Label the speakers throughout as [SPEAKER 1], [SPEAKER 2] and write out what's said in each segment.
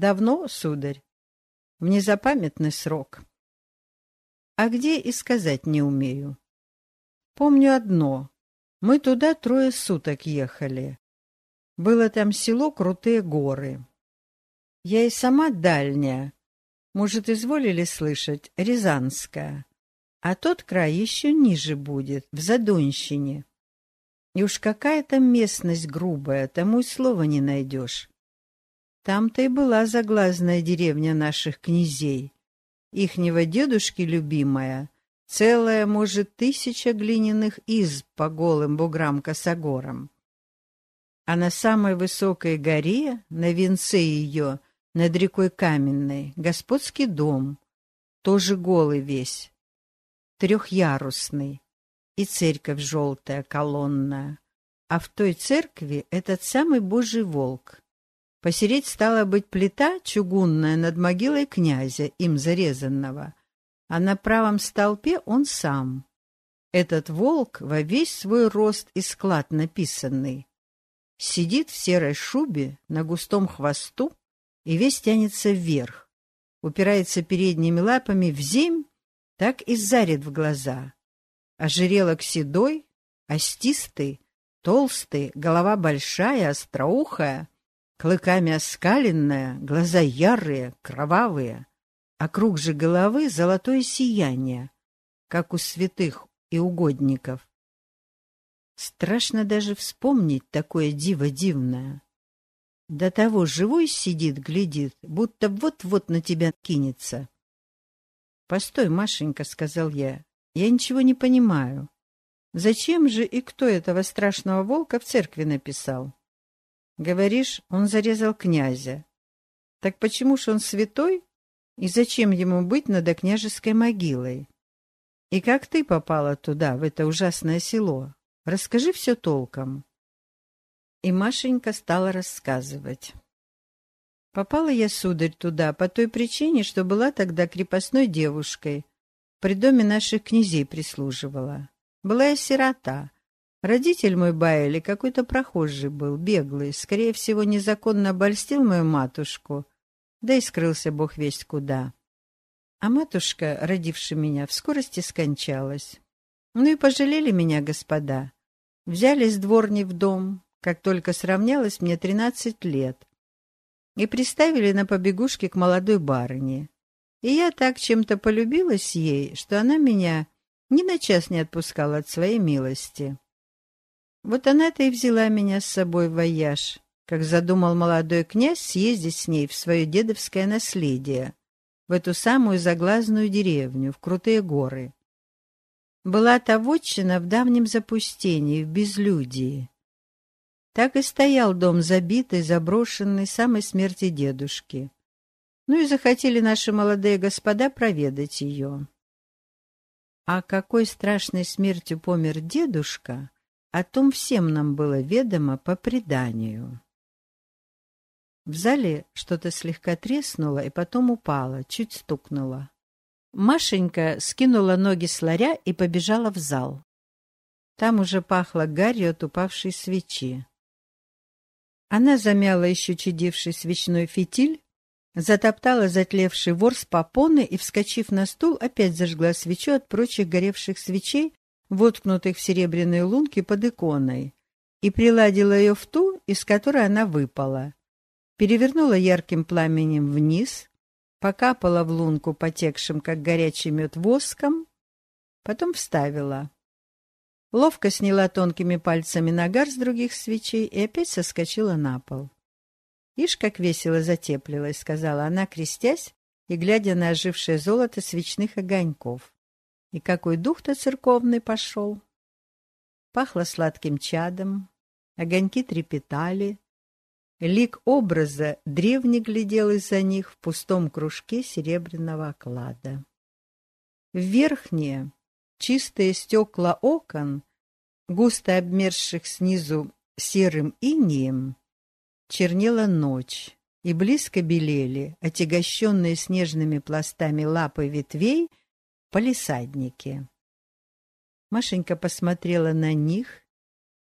[SPEAKER 1] Давно, сударь? В незапамятный срок. А где и сказать не умею. Помню одно. Мы туда трое суток ехали. Было там село Крутые горы. Я и сама дальняя. Может, изволили слышать, Рязанская. А тот край еще ниже будет, в Задонщине. И уж какая там местность грубая, тому и слова не найдешь. Там-то и была заглазная деревня наших князей. Ихнего дедушки любимая, целая, может, тысяча глиняных изб по голым буграм-косогорам. А на самой высокой горе, на венце ее, над рекой Каменной, господский дом, тоже голый весь, трехярусный, и церковь желтая, колонная. А в той церкви этот самый Божий волк. Посереть стала быть плита чугунная над могилой князя, им зарезанного, а на правом столпе он сам. Этот волк во весь свой рост и склад написанный. Сидит в серой шубе, на густом хвосту, и весь тянется вверх, упирается передними лапами в земь, так и зарит в глаза. Ожерелок седой, остистый, толстый, голова большая, остроухая, клыками оскаленная, глаза ярые, кровавые, а круг же головы золотое сияние, как у святых и угодников. Страшно даже вспомнить такое диво дивное. До того живой сидит, глядит, будто вот-вот на тебя кинется. «Постой, Машенька», — сказал я, — «я ничего не понимаю. Зачем же и кто этого страшного волка в церкви написал?» «Говоришь, он зарезал князя. Так почему ж он святой? И зачем ему быть над княжеской могилой? И как ты попала туда, в это ужасное село?» Расскажи все толком. И Машенька стала рассказывать. Попала я, сударь, туда по той причине, что была тогда крепостной девушкой. При доме наших князей прислуживала. Была я сирота. Родитель мой Байли какой-то прохожий был, беглый, скорее всего, незаконно обольстил мою матушку, да и скрылся бог весть куда. А матушка, родившая меня, в скорости скончалась. Ну и пожалели меня господа. Взяли с дворни в дом, как только сравнялось мне тринадцать лет, и приставили на побегушке к молодой барыне. И я так чем-то полюбилась ей, что она меня ни на час не отпускала от своей милости. Вот она-то и взяла меня с собой в вояж, как задумал молодой князь съездить с ней в свое дедовское наследие, в эту самую заглазную деревню, в крутые горы. Была та вотчина в давнем запустении, в безлюдии. Так и стоял дом забитый, заброшенный, самой смерти дедушки. Ну и захотели наши молодые господа проведать ее. А какой страшной смертью помер дедушка, о том всем нам было ведомо по преданию. В зале что-то слегка треснуло и потом упало, чуть стукнуло. Машенька скинула ноги с ларя и побежала в зал. Там уже пахло гарью от упавшей свечи. Она замяла еще чадивший свечной фитиль, затоптала затлевший ворс попоны и, вскочив на стул, опять зажгла свечу от прочих горевших свечей, воткнутых в серебряные лунки под иконой, и приладила ее в ту, из которой она выпала. Перевернула ярким пламенем вниз, покапала в лунку потекшим, как горячий мед, воском, потом вставила. Ловко сняла тонкими пальцами нагар с других свечей и опять соскочила на пол. «Ишь, как весело затеплилась», — сказала она, крестясь и глядя на ожившее золото свечных огоньков. «И какой дух-то церковный пошел!» Пахло сладким чадом, огоньки трепетали, Лик образа древне глядел из-за них в пустом кружке серебряного оклада. В верхние, чистые стекла окон, густо обмерзших снизу серым инием, чернела ночь, и близко белели, отягощенные снежными пластами лапы ветвей, полисадники. Машенька посмотрела на них,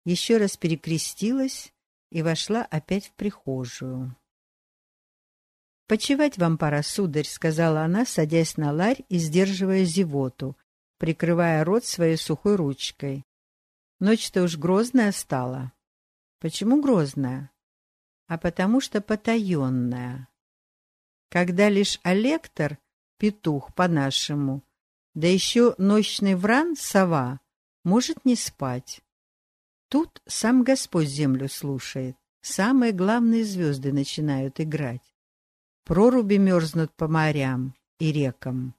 [SPEAKER 1] еще раз перекрестилась и вошла опять в прихожую. «Почевать вам пора, сударь», — сказала она, садясь на ларь и сдерживая зевоту, прикрывая рот своей сухой ручкой. Ночь-то уж грозная стала. Почему грозная? А потому что потаенная. Когда лишь Олектор, петух по-нашему, да еще ночный вран, сова, может не спать. Тут сам Господь землю слушает, самые главные звезды начинают играть. Проруби мерзнут по морям и рекам.